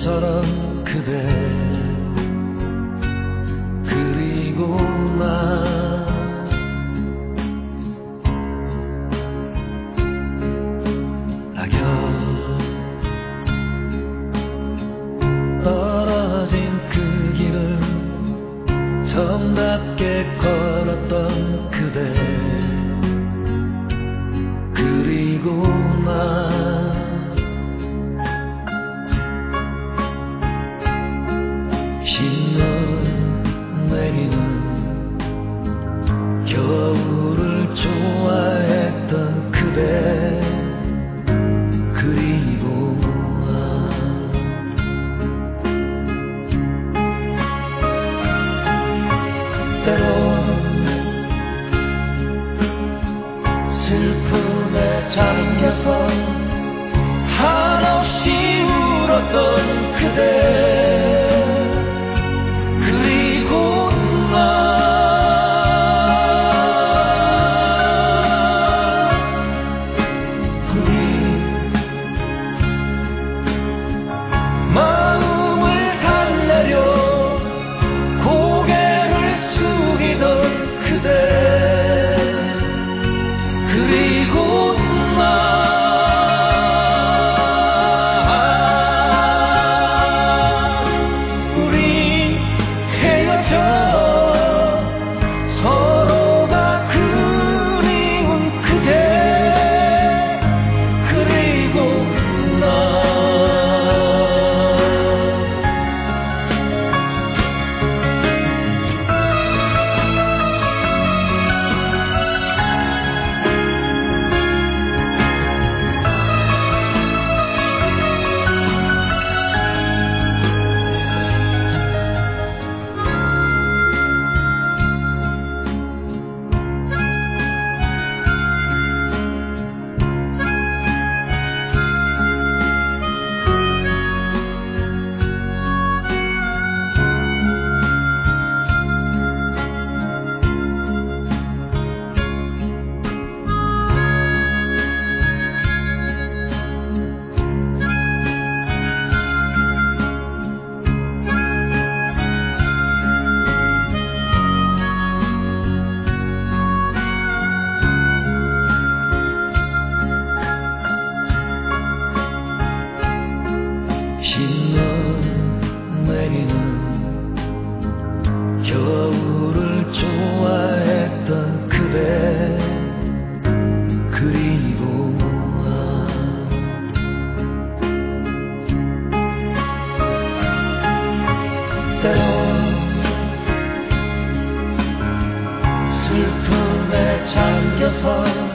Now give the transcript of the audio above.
딴 때처럼 그대. 그리고 나. 낙엽 떨어진 그 길을 정답게 걸었던 그대. 그리고 나 내리는 겨울을 좋아했던 그대 그리고 나 때론 슬픔에 잠겨서 한없이 울었던 그대 슬픔에 잠겨서